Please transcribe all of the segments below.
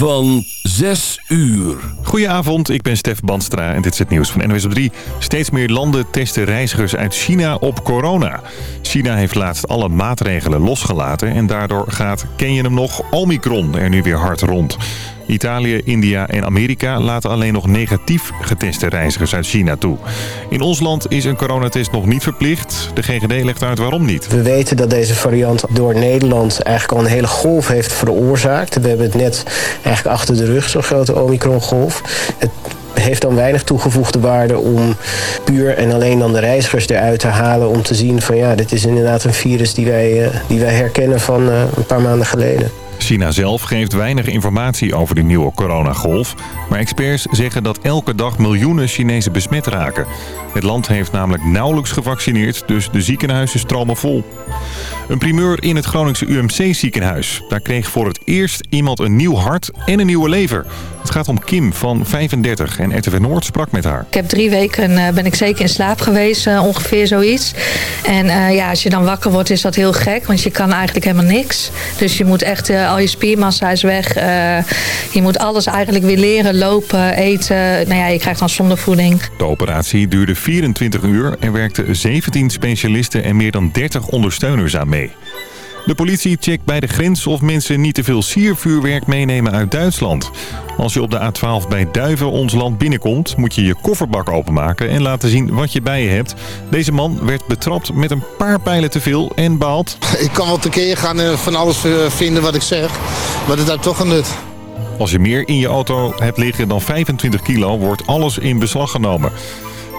van 6 uur. Goedenavond, ik ben Stef Banstra en dit is het nieuws van NOS op 3. Steeds meer landen testen reizigers uit China op corona. China heeft laatst alle maatregelen losgelaten... en daardoor gaat, ken je hem nog, Omicron er nu weer hard rond. Italië, India en Amerika laten alleen nog negatief geteste reizigers uit China toe. In ons land is een coronatest nog niet verplicht. De GGD legt uit waarom niet. We weten dat deze variant door Nederland eigenlijk al een hele golf heeft veroorzaakt. We hebben het net eigenlijk achter de rug, zo'n grote Omicron-golf. Het heeft dan weinig toegevoegde waarde om puur en alleen dan de reizigers eruit te halen... om te zien van ja, dit is inderdaad een virus die wij, uh, die wij herkennen van uh, een paar maanden geleden. China zelf geeft weinig informatie over de nieuwe coronagolf. Maar experts zeggen dat elke dag miljoenen Chinezen besmet raken. Het land heeft namelijk nauwelijks gevaccineerd, dus de ziekenhuizen stromen vol. Een primeur in het Groningse UMC-ziekenhuis. Daar kreeg voor het eerst iemand een nieuw hart en een nieuwe lever. Het gaat om Kim van 35 en RTV Noord sprak met haar. Ik heb drie weken uh, ben ik zeker in slaap geweest, uh, ongeveer zoiets. En uh, ja, als je dan wakker wordt is dat heel gek, want je kan eigenlijk helemaal niks. Dus je moet echt, al je spiermassa is weg. je moet alles eigenlijk weer leren, lopen, eten. Nou ja, je krijgt dan zonder voeding. De operatie duurde 24 uur en werkten 17 specialisten en meer dan 30 ondersteuners aan mee. De politie checkt bij de grens of mensen niet te veel siervuurwerk meenemen uit Duitsland. Als je op de A12 bij Duiven ons land binnenkomt, moet je je kofferbak openmaken en laten zien wat je bij je hebt. Deze man werd betrapt met een paar pijlen te veel en baalt. Ik kan wel tekeer gaan en van alles vinden wat ik zeg, maar dat heeft toch een nut. Als je meer in je auto hebt liggen dan 25 kilo, wordt alles in beslag genomen.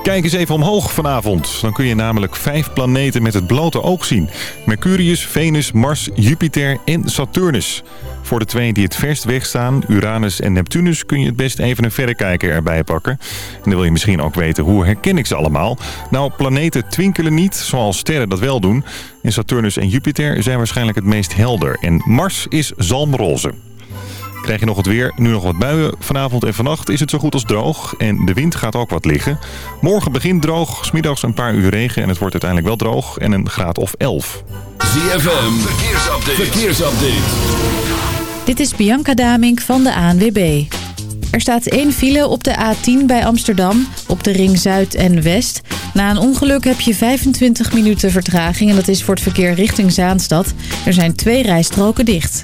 Kijk eens even omhoog vanavond. Dan kun je namelijk vijf planeten met het blote oog zien. Mercurius, Venus, Mars, Jupiter en Saturnus. Voor de twee die het verst wegstaan, Uranus en Neptunus... kun je het best even een verrekijker erbij pakken. En dan wil je misschien ook weten hoe herken ik ze allemaal. Nou, planeten twinkelen niet, zoals sterren dat wel doen. En Saturnus en Jupiter zijn waarschijnlijk het meest helder. En Mars is zalmroze. Krijg je nog het weer, nu nog wat buien. Vanavond en vannacht is het zo goed als droog en de wind gaat ook wat liggen. Morgen begint droog, smiddags een paar uur regen en het wordt uiteindelijk wel droog en een graad of 11. ZFM, verkeersupdate. verkeersupdate. Dit is Bianca Damink van de ANWB. Er staat één file op de A10 bij Amsterdam, op de ring Zuid en West. Na een ongeluk heb je 25 minuten vertraging en dat is voor het verkeer richting Zaanstad. Er zijn twee rijstroken dicht.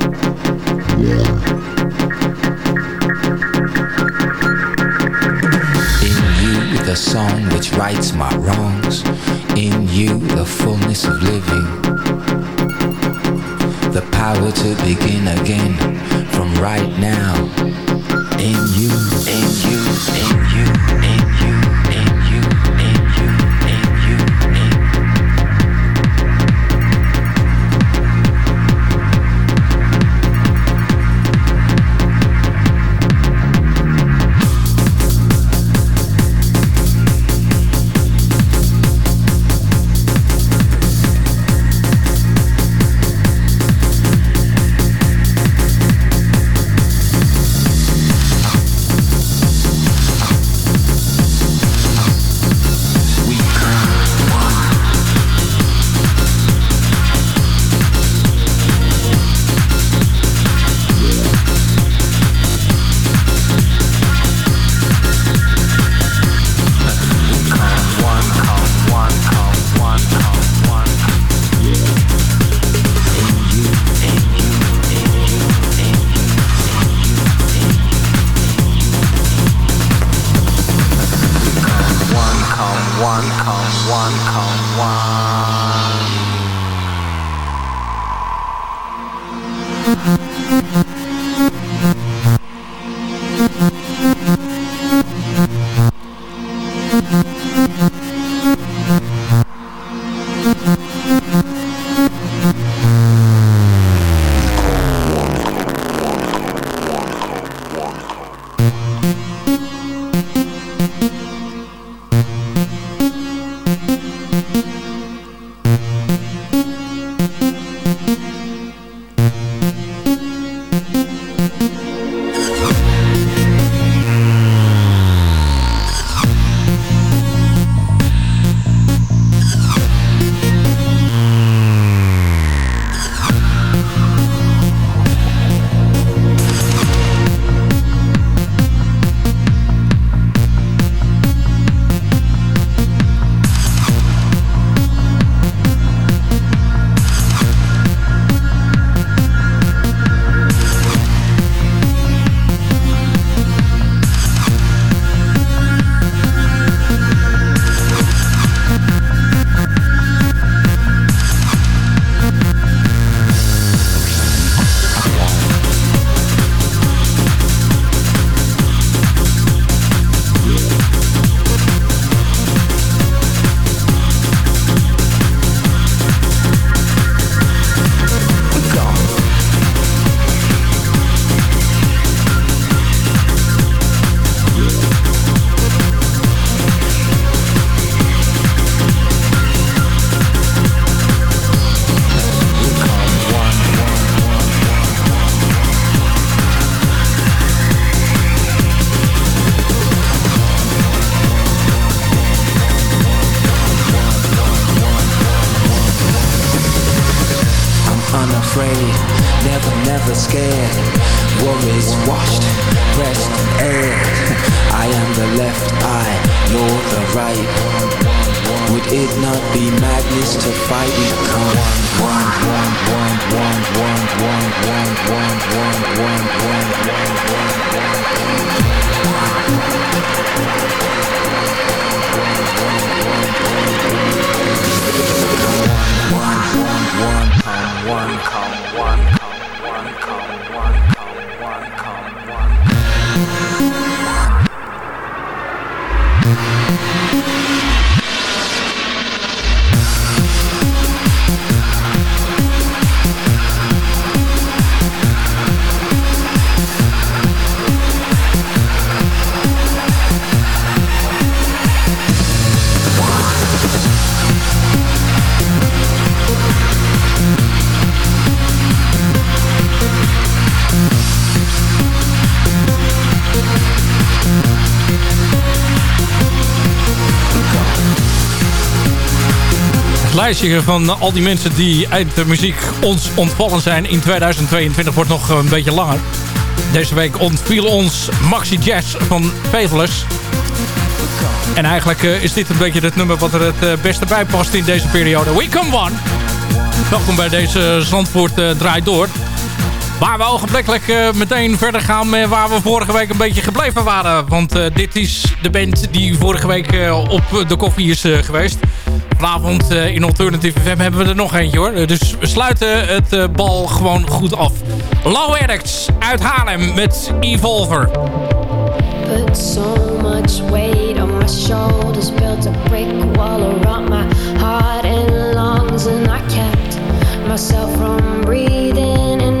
Begin again from right now. In you, in you, in you, in you. Lijstje van al die mensen die uit de muziek ons ontvallen zijn in 2022 wordt nog een beetje langer. Deze week ontviel ons Maxi Jazz van Pevelus. En eigenlijk eh, is dit een beetje het nummer wat er het eh, beste bij past in deze periode. We Come One. Welkom bij deze Zandvoort uh, Draait Door. Waar we ogenblikkelijk meteen verder gaan met waar we vorige week een beetje gebleven waren. Want dit is de band die vorige week op de koffie is geweest. Vanavond uh, in Alternative FM hebben we er nog eentje hoor. Dus we sluiten het uh, bal gewoon goed af. Low Addicts uit Haarlem met Evolver. Put so much weight on my shoulders Built a brick wall around my heart and lungs And I kept myself from breathing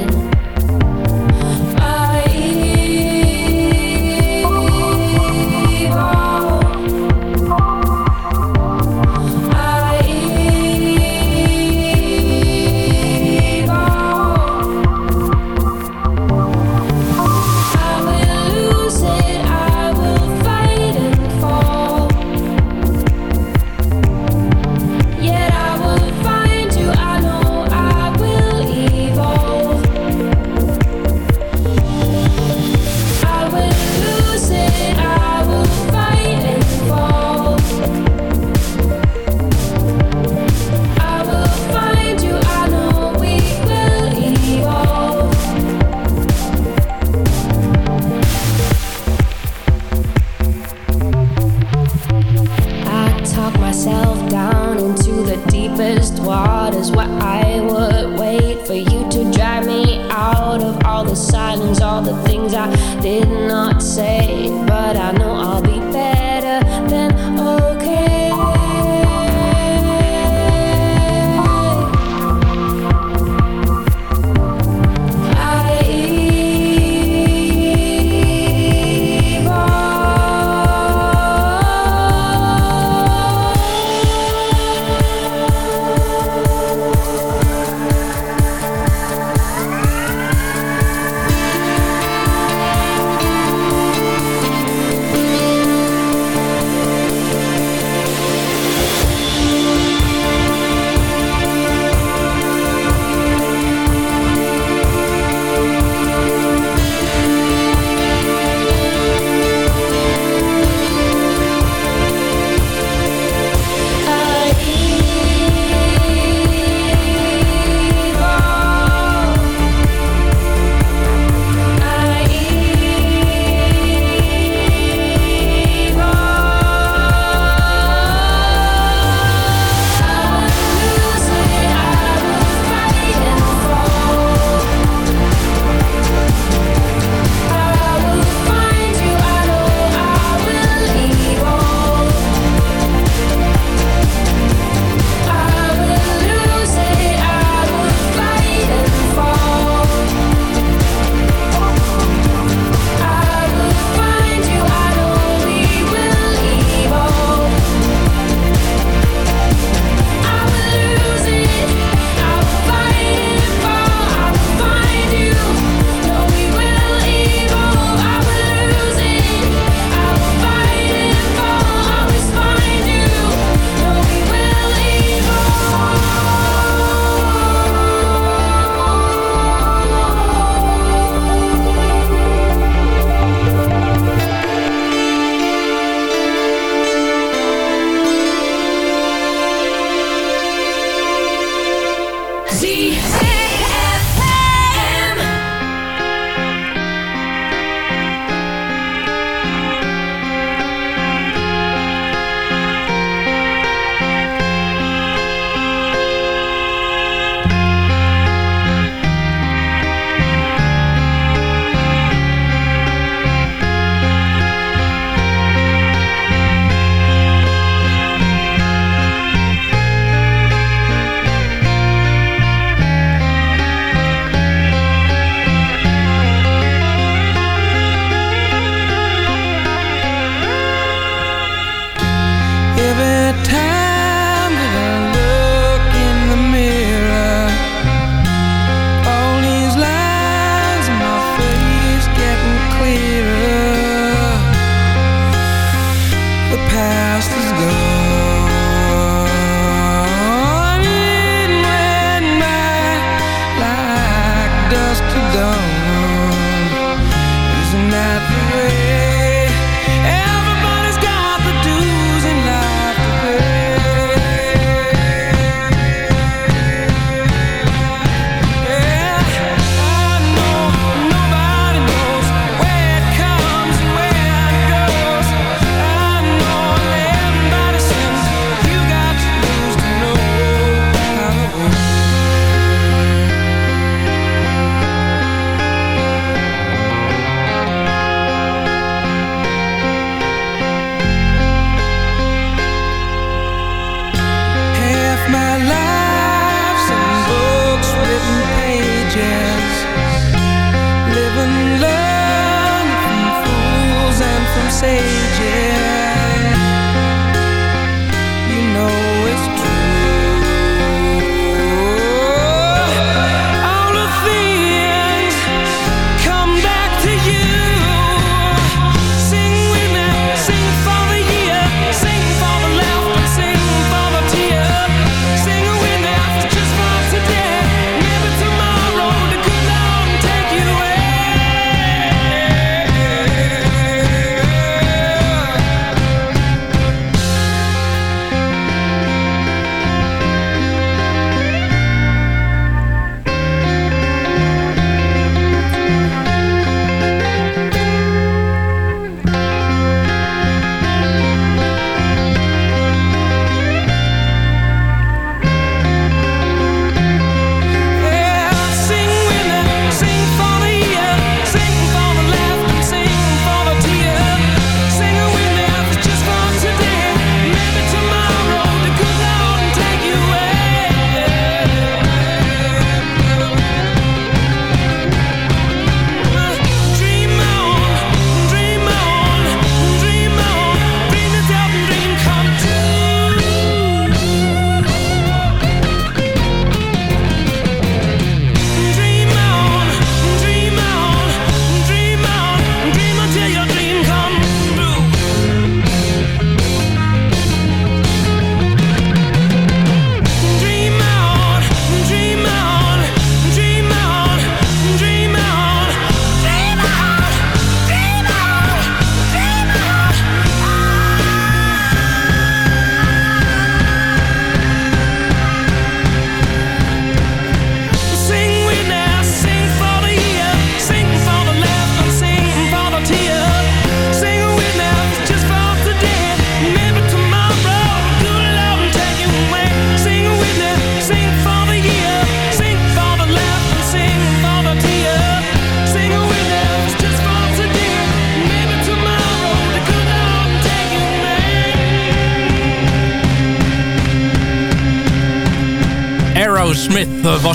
say, but I know.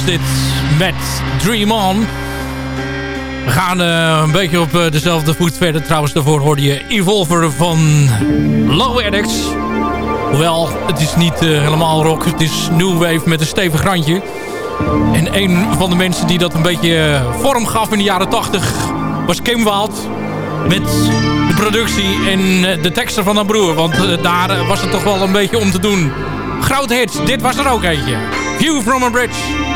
Dit met Dream On. We gaan uh, een beetje op uh, dezelfde voet verder. Trouwens, daarvoor hoorde je Evolver van Low Addicts. Hoewel, het is niet uh, helemaal rock. Het is new wave met een stevig randje. En een van de mensen die dat een beetje vorm gaf in de jaren 80 was Kim Wild. Met de productie en de teksten van haar broer. Want daar was het toch wel een beetje om te doen. Grote hits, dit was er ook eentje. View from a Bridge.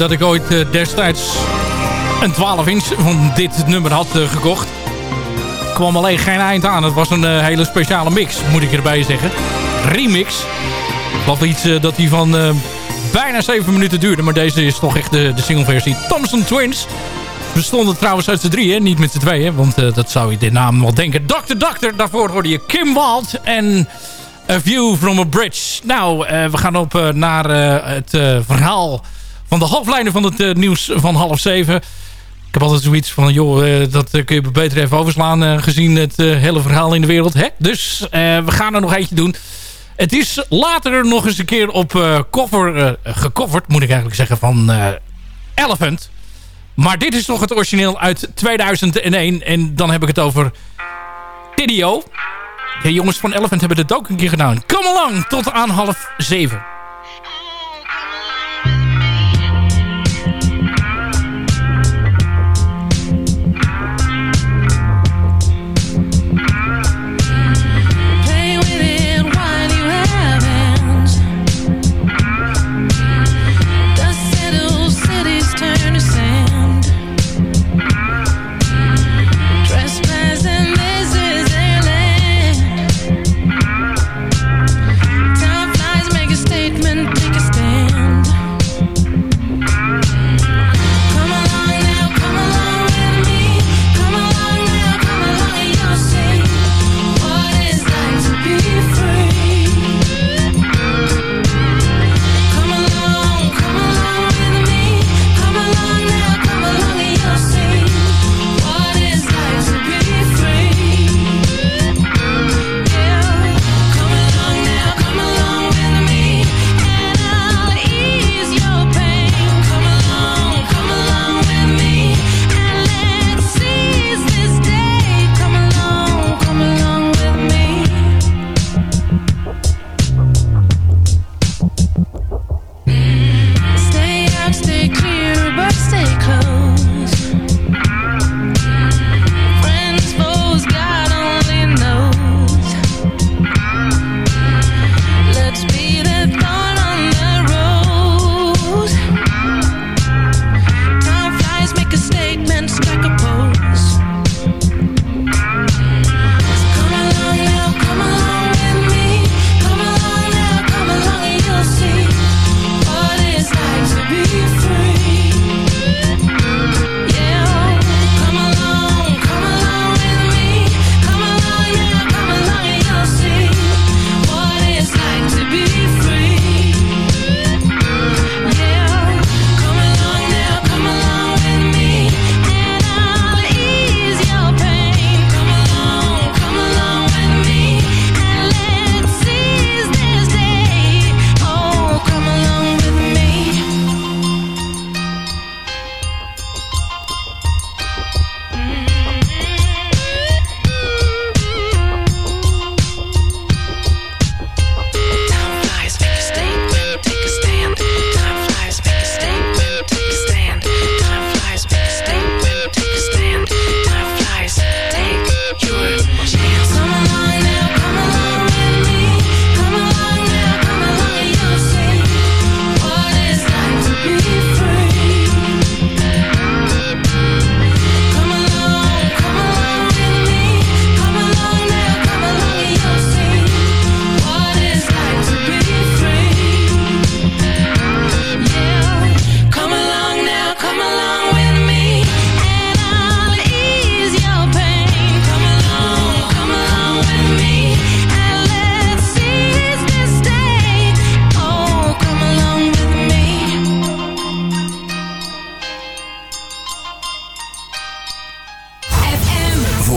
dat ik ooit uh, destijds een 12 inch van dit nummer had uh, gekocht. kwam alleen geen eind aan. Het was een hele speciale mix, moet ik erbij zeggen. Remix. Wat iets dat die van bijna 7 minuten duurde. Maar deze is toch echt de, de singleversie. Thompson Twins. Bestonden trouwens uit de drie, hè? niet met de tweeën. Want dat zou je de naam wel denken. Dr. Doctor, daarvoor hoorde je Kim Wald en... A View from a Bridge. Nou, we gaan op naar het verhaal de halflijnen van het uh, nieuws van half zeven. Ik heb altijd zoiets van, joh, uh, dat kun je beter even overslaan... Gezien het hele verhaal in de wereld. Hè? Dus we gaan er nog eentje doen. Het is later nog eens een keer op cover gecoverd, moet ik eigenlijk zeggen, van Elephant. Maar dit is toch het origineel uit 2001. En dan heb ik het over Tidio. De jongens van Elephant hebben het ook een keer gedaan. Kom along, tot aan half zeven.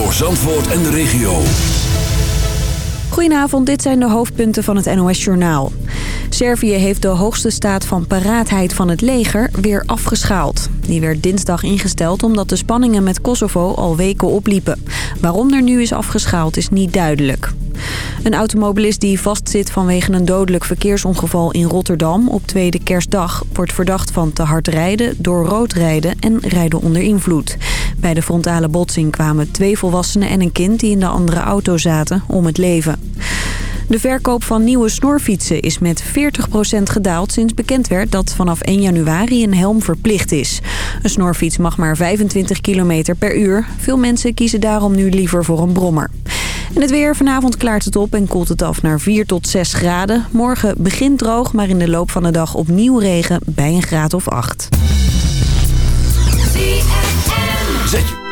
Voor Zandvoort en de regio. Goedenavond, dit zijn de hoofdpunten van het NOS-journaal. Servië heeft de hoogste staat van paraatheid van het leger weer afgeschaald. Die werd dinsdag ingesteld omdat de spanningen met Kosovo al weken opliepen. Waarom er nu is afgeschaald is niet duidelijk. Een automobilist die vastzit vanwege een dodelijk verkeersongeval in Rotterdam op tweede kerstdag... wordt verdacht van te hard rijden, door rood rijden en rijden onder invloed. Bij de frontale botsing kwamen twee volwassenen en een kind die in de andere auto zaten om het leven. De verkoop van nieuwe snorfietsen is met 40% gedaald sinds bekend werd dat vanaf 1 januari een helm verplicht is. Een snorfiets mag maar 25 km per uur. Veel mensen kiezen daarom nu liever voor een brommer. En het weer. Vanavond klaart het op en koelt het af naar 4 tot 6 graden. Morgen begint droog, maar in de loop van de dag opnieuw regen bij een graad of 8. Zet je.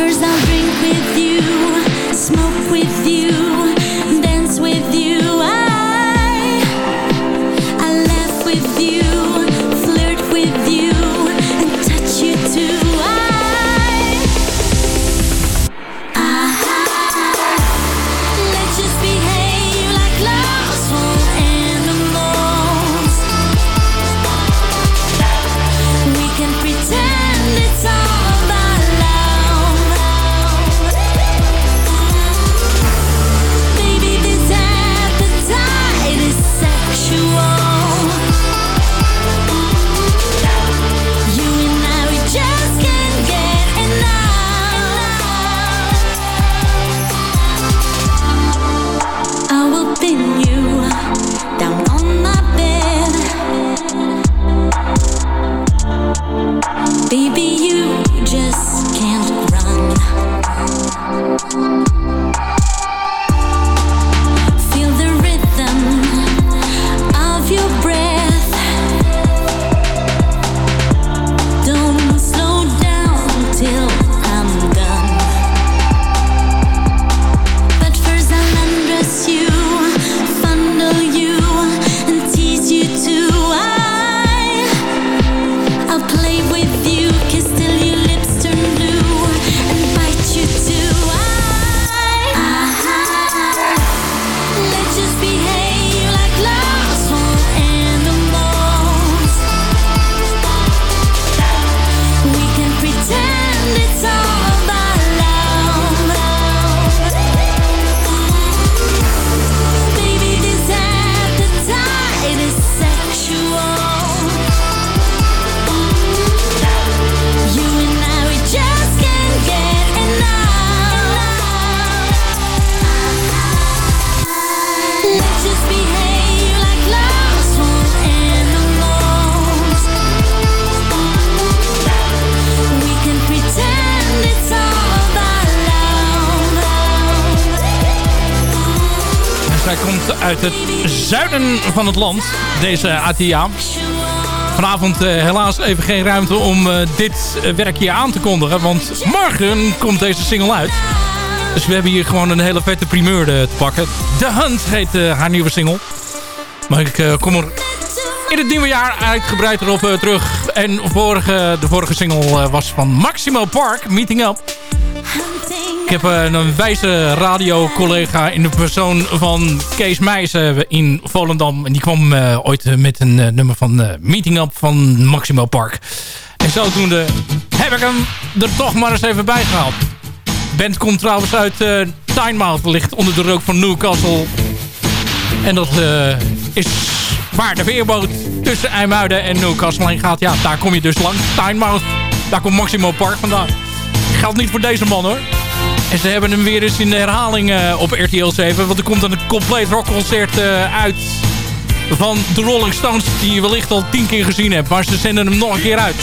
papers, I'll drink with you. Zuiden van het land, deze ATA. Vanavond uh, helaas even geen ruimte om uh, dit werk hier aan te kondigen. Want morgen komt deze single uit. Dus we hebben hier gewoon een hele vette primeur te pakken. The Hunt heet haar nieuwe single. Maar ik kom er in het nieuwe jaar uitgebreid erop terug. En vorige, de vorige single was van Maximo Park, Meeting Up. Ik heb eh, een wijze radiocollega in de persoon van Kees Meijsen in Volendam. En die kwam uh, ooit met een nummer van Meeting Up van Maximo Park. En zodoende heb ik hem er toch maar eens even bij gehaald. Band komt trouwens uit uh, Tynemouth, ligt onder de rook van Newcastle. En dat is waar de veerboot tussen IJmuiden en Newcastle heen gaat. Ja, daar kom je dus langs. Tynemouth, daar komt Maximo Park vandaan. Geldt niet voor deze man hoor. En ze hebben hem weer eens in de herhaling uh, op RTL 7. Want er komt een compleet rockconcert uh, uit van de Rolling Stones... die je wellicht al tien keer gezien hebt. Maar ze zenden hem nog een keer uit.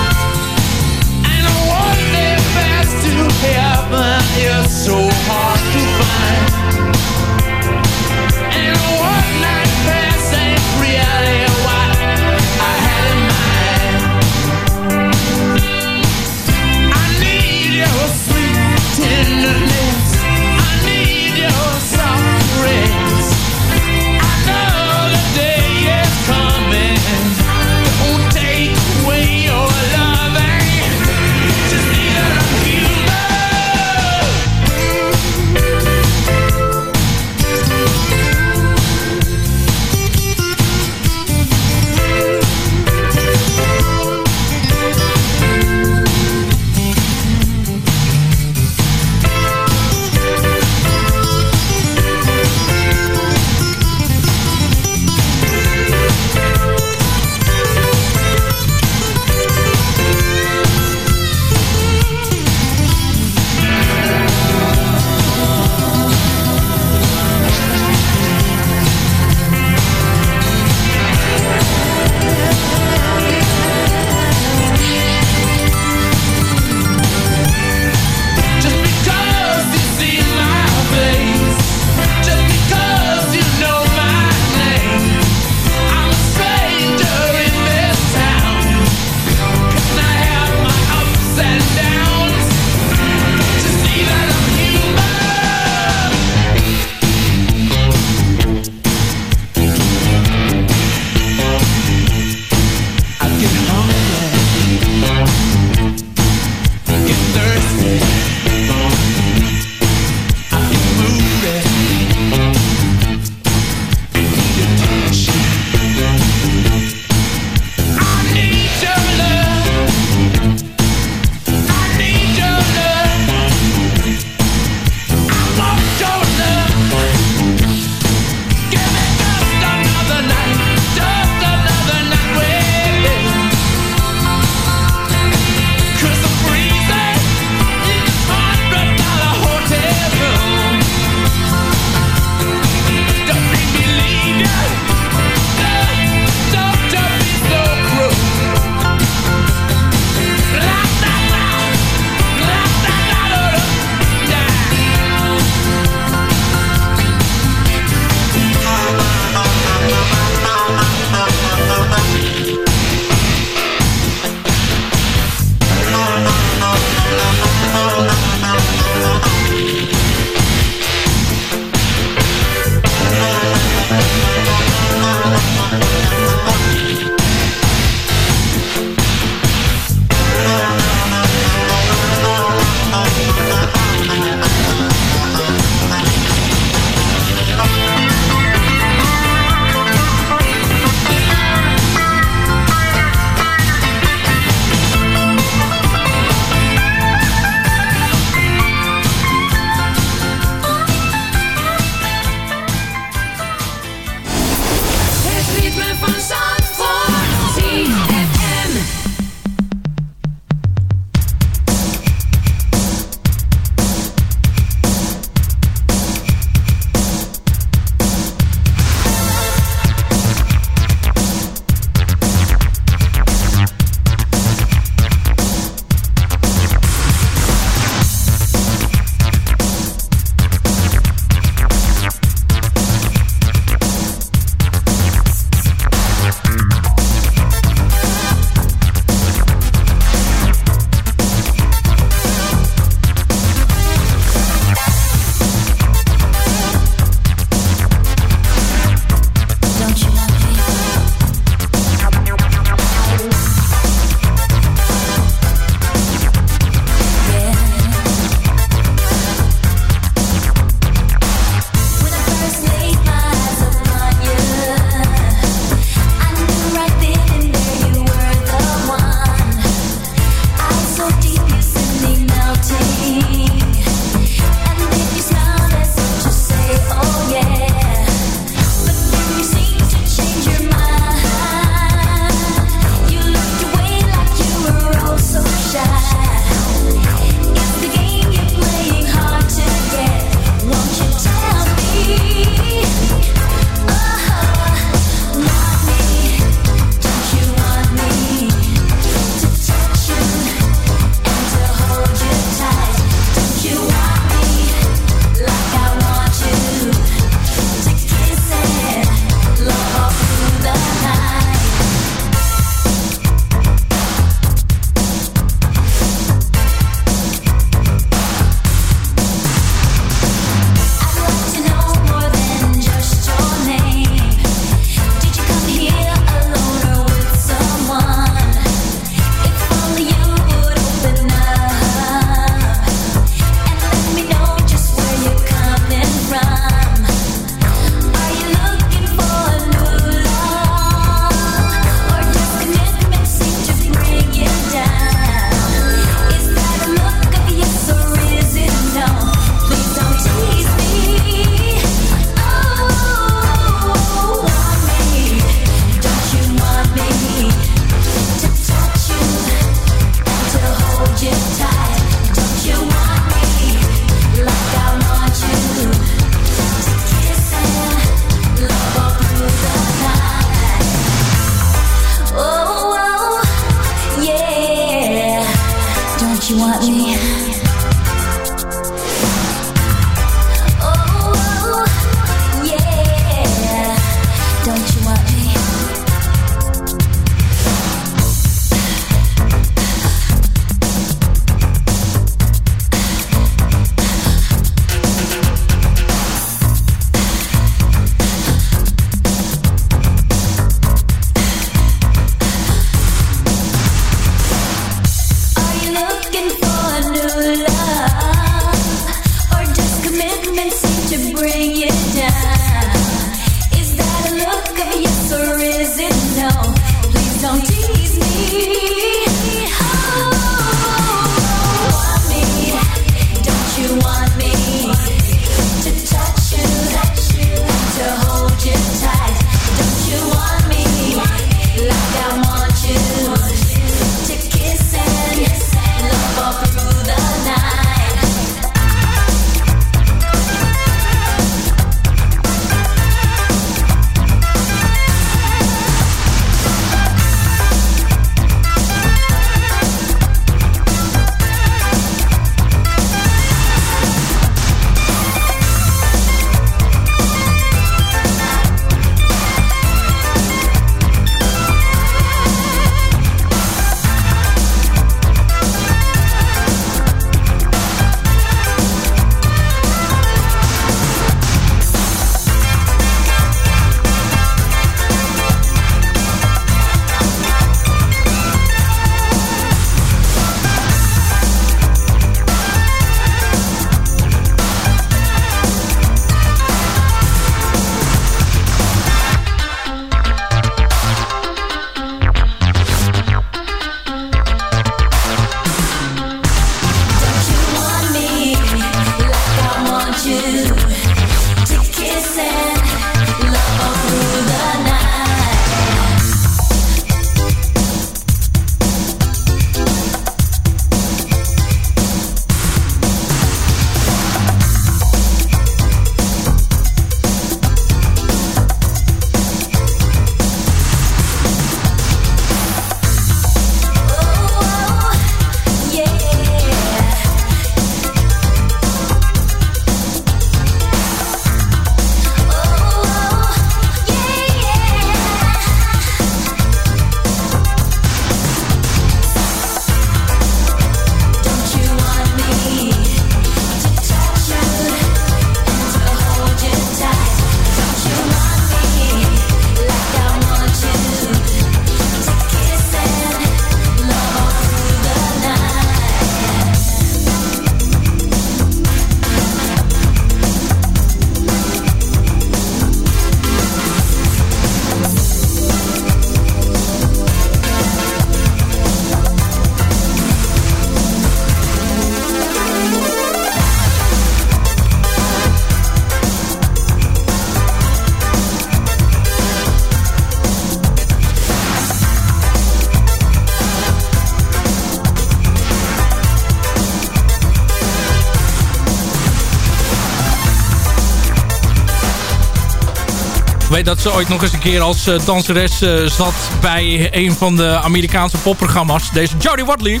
Dat ze ooit nog eens een keer als uh, danseres uh, zat bij een van de Amerikaanse popprogramma's. Deze Jodie Watley.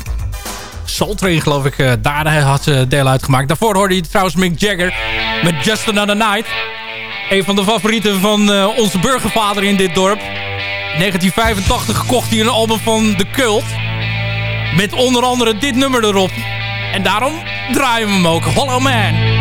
Soul Train geloof ik, uh, daar had ze deel uitgemaakt. Daarvoor hoorde je trouwens Mick Jagger met Just Another Night. Een van de favorieten van onze burgervader in dit dorp. In 1985 kocht hij een album van The Cult. Met onder andere dit nummer erop. En daarom draaien we hem ook. Hollow Man.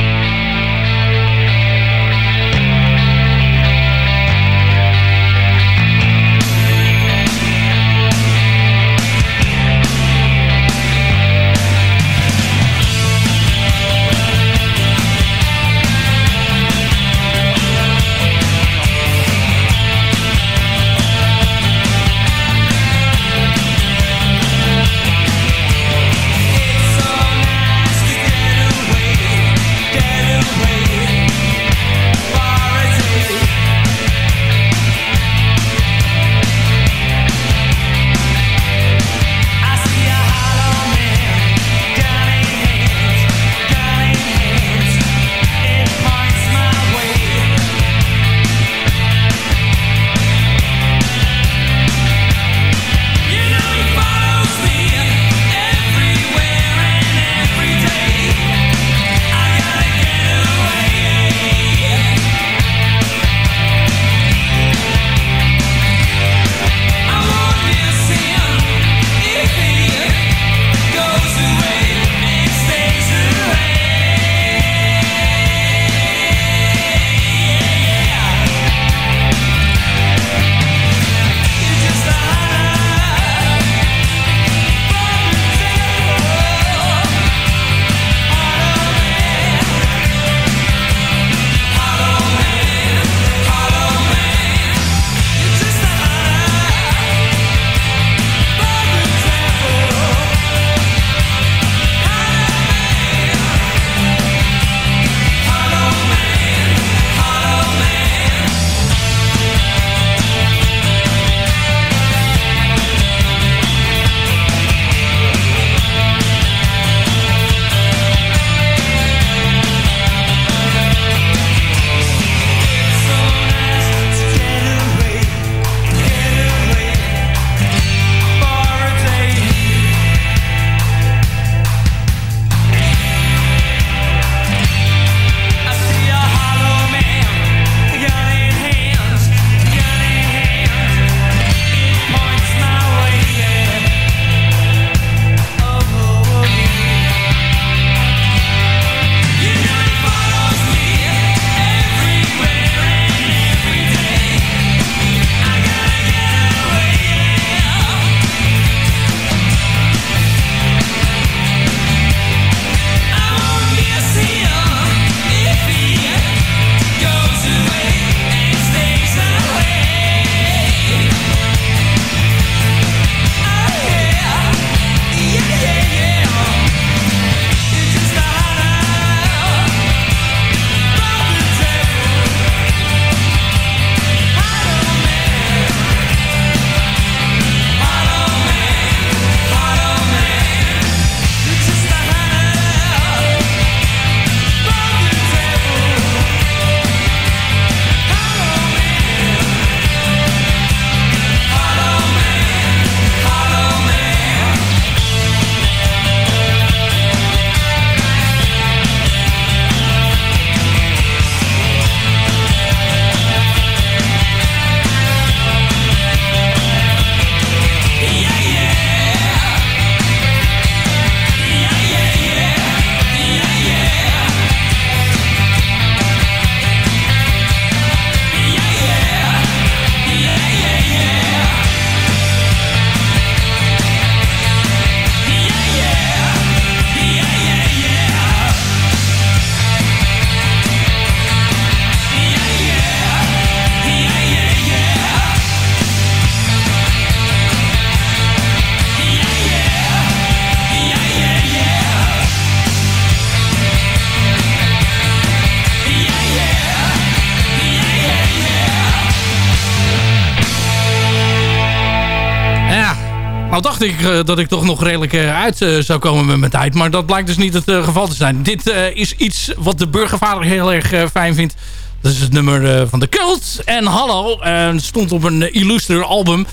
Uh, dat ik toch nog redelijk uh, uit uh, zou komen met mijn tijd. Maar dat blijkt dus niet het geval te zijn. Dit is iets wat de burgervader heel erg fijn vindt. Dat is het nummer van de Cult. En Hallo stond op een Illuster album.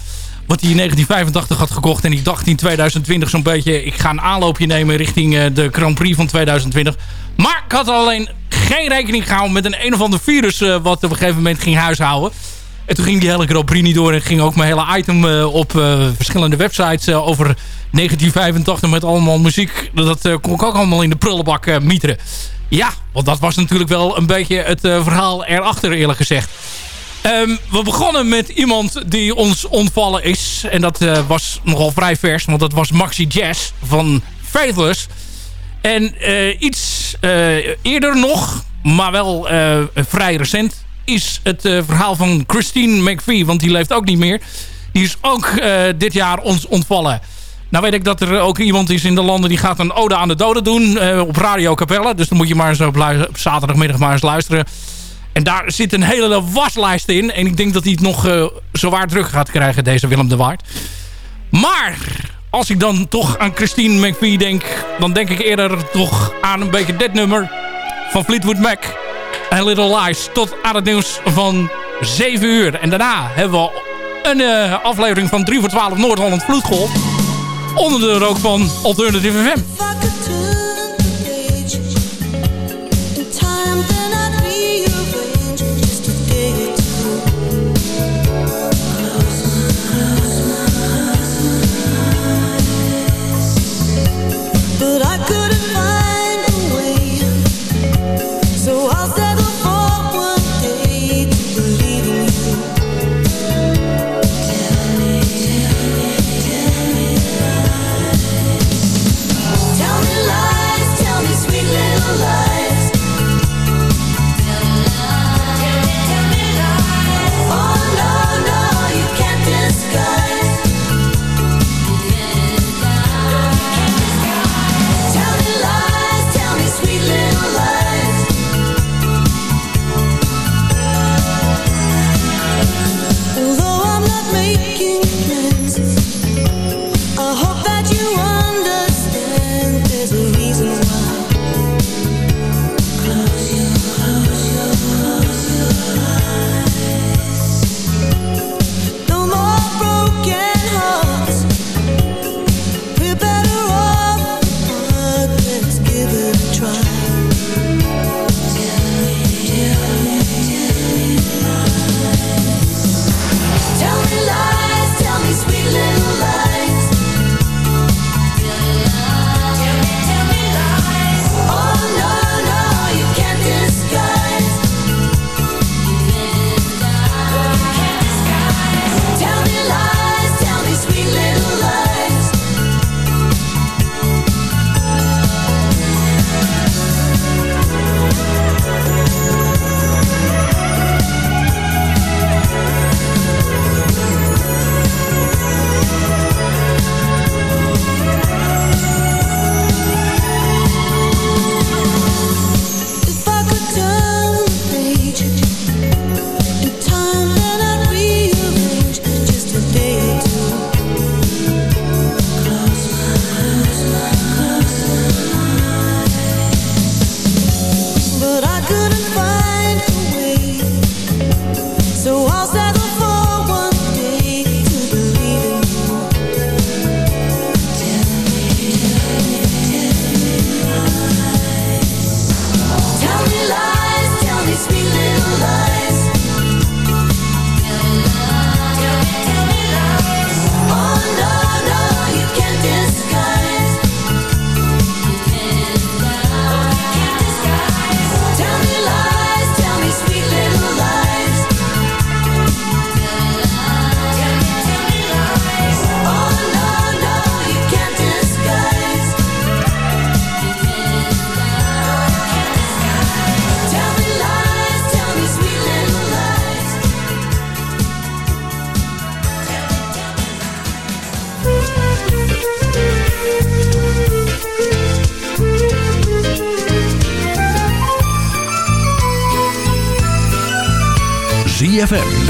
Wat hij in 1985 had gekocht. En ik dacht in 2020 zo'n beetje... ik ga een aanloopje nemen richting de Grand Prix van 2020. Maar ik had alleen geen rekening gehouden met een een of ander virus... wat op een gegeven moment ging huishouden. En toen ging die hele Grand Prix door. En ging ook mijn hele item op verschillende websites over 1985 met allemaal muziek. Dat uh, kon ik ook allemaal in de prullenbak uh, mieteren. Ja, want dat was natuurlijk wel een beetje het uh, verhaal erachter eerlijk gezegd. Um, we begonnen met iemand die ons ontvallen is. En dat was nogal vrij vers. Want dat was Maxi Jazz van Faithless. En iets eerder nog, maar wel vrij recent... is het verhaal van Christine McVie. Want die leeft ook niet meer. Die is ook dit jaar ons ontvallen. Nou weet ik dat er ook iemand is in de landen die gaat een ode aan de doden doen uh, op Radio Capelle. Dus dan moet je maar eens op, op, zaterdagmiddag maar eens luisteren. En daar zit een hele waslijst in. En ik denk dat hij het nog uh, zwaar druk gaat krijgen, deze Willem de Waard. Maar als ik dan toch aan Christine McVie denk... dan denk ik eerder toch aan een beetje dit nummer van Fleetwood Mac. En Little Lies tot aan het nieuws van 7 uur. En daarna hebben we een uh, aflevering van 3 voor 12 Noord-Holland Vloedgolf onder de rook van Alternative FM.